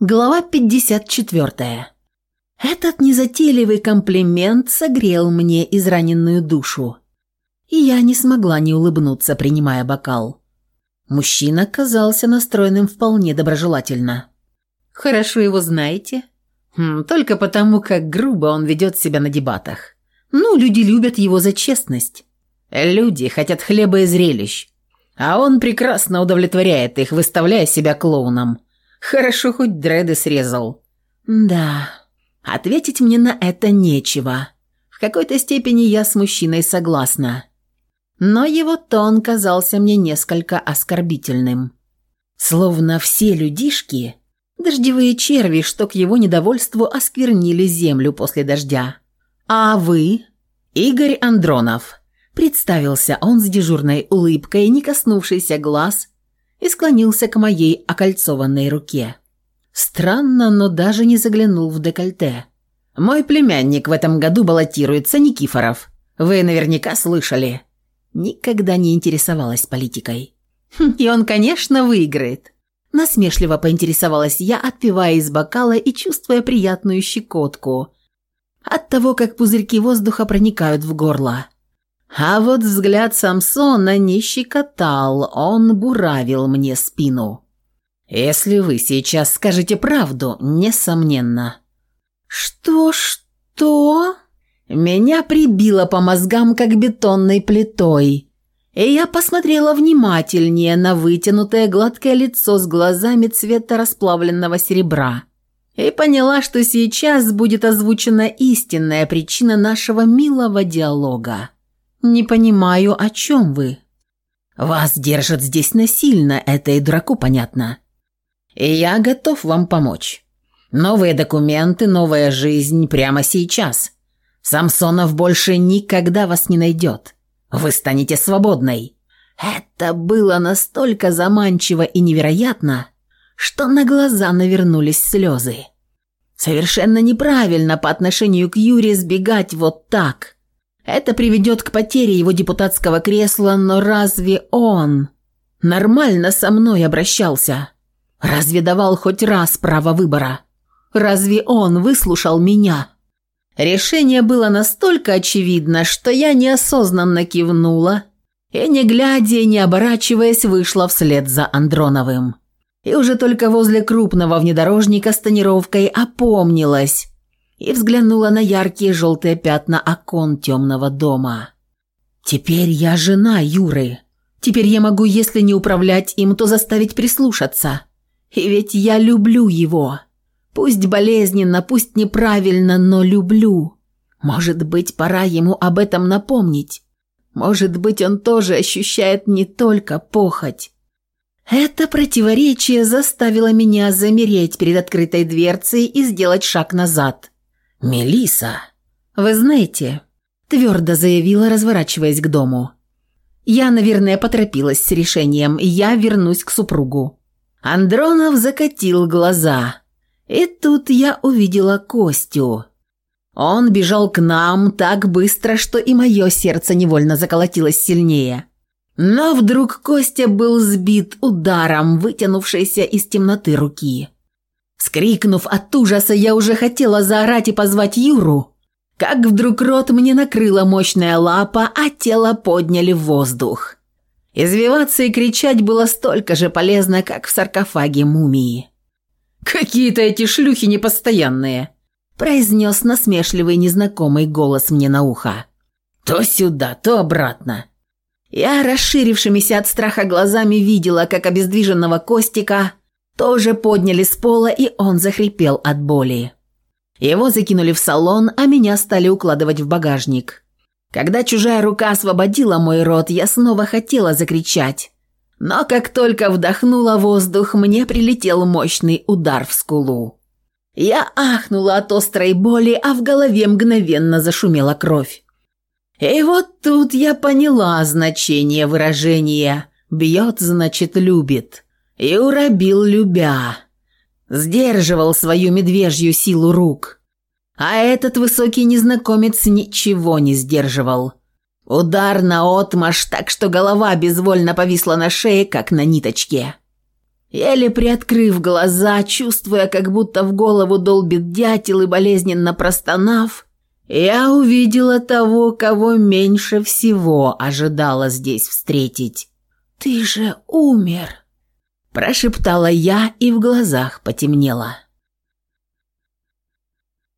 Глава 54. Этот незатейливый комплимент согрел мне израненную душу. И я не смогла не улыбнуться, принимая бокал. Мужчина казался настроенным вполне доброжелательно. «Хорошо его знаете?» хм, «Только потому, как грубо он ведет себя на дебатах. Ну, люди любят его за честность. Люди хотят хлеба и зрелищ. А он прекрасно удовлетворяет их, выставляя себя клоуном». Хорошо хоть дреды срезал. Да, ответить мне на это нечего. В какой-то степени я с мужчиной согласна. Но его тон казался мне несколько оскорбительным. Словно все людишки – дождевые черви, что к его недовольству осквернили землю после дождя. А вы – Игорь Андронов. Представился он с дежурной улыбкой, не коснувшийся глаз – и склонился к моей окольцованной руке. Странно, но даже не заглянул в декольте. «Мой племянник в этом году баллотируется, Никифоров. Вы наверняка слышали». Никогда не интересовалась политикой. Хм, «И он, конечно, выиграет». Насмешливо поинтересовалась я, отпивая из бокала и чувствуя приятную щекотку. От того, как пузырьки воздуха проникают в горло. А вот взгляд Самсона не щекотал, он буравил мне спину. «Если вы сейчас скажете правду, несомненно». «Что, что?» Меня прибило по мозгам, как бетонной плитой. И я посмотрела внимательнее на вытянутое гладкое лицо с глазами цвета расплавленного серебра. И поняла, что сейчас будет озвучена истинная причина нашего милого диалога. «Не понимаю, о чем вы?» «Вас держат здесь насильно, это и дураку понятно. И я готов вам помочь. Новые документы, новая жизнь прямо сейчас. Самсонов больше никогда вас не найдет. Вы станете свободной». Это было настолько заманчиво и невероятно, что на глаза навернулись слезы. Совершенно неправильно по отношению к Юре сбегать вот так – это приведет к потере его депутатского кресла, но разве он нормально со мной обращался? Разве давал хоть раз право выбора? Разве он выслушал меня? Решение было настолько очевидно, что я неосознанно кивнула и, не глядя и не оборачиваясь, вышла вслед за Андроновым. И уже только возле крупного внедорожника с тонировкой опомнилась и взглянула на яркие желтые пятна окон темного дома. «Теперь я жена Юры. Теперь я могу, если не управлять им, то заставить прислушаться. И ведь я люблю его. Пусть болезненно, пусть неправильно, но люблю. Может быть, пора ему об этом напомнить. Может быть, он тоже ощущает не только похоть». Это противоречие заставило меня замереть перед открытой дверцей и сделать шаг назад – «Мелиса, вы знаете...» Твердо заявила, разворачиваясь к дому. «Я, наверное, поторопилась с решением. Я вернусь к супругу». Андронов закатил глаза. И тут я увидела Костю. Он бежал к нам так быстро, что и мое сердце невольно заколотилось сильнее. Но вдруг Костя был сбит ударом, вытянувшейся из темноты руки. Вскрикнув от ужаса, я уже хотела заорать и позвать Юру. Как вдруг рот мне накрыла мощная лапа, а тело подняли в воздух. Извиваться и кричать было столько же полезно, как в саркофаге мумии. «Какие-то эти шлюхи непостоянные!» произнес насмешливый незнакомый голос мне на ухо. «То сюда, то обратно!» Я расширившимися от страха глазами видела, как обездвиженного Костика тоже подняли с пола, и он захрипел от боли. Его закинули в салон, а меня стали укладывать в багажник. Когда чужая рука освободила мой рот, я снова хотела закричать. Но как только вдохнула воздух, мне прилетел мощный удар в скулу. Я ахнула от острой боли, а в голове мгновенно зашумела кровь. И вот тут я поняла значение выражения «бьет, значит, любит» и уробил любя. Сдерживал свою медвежью силу рук. А этот высокий незнакомец ничего не сдерживал. Удар на отмаш, так что голова безвольно повисла на шее, как на ниточке. Еле приоткрыв глаза, чувствуя, как будто в голову долбит дятел и болезненно простонав, я увидела того, кого меньше всего ожидала здесь встретить. «Ты же умер!» Прошептала я и в глазах потемнело.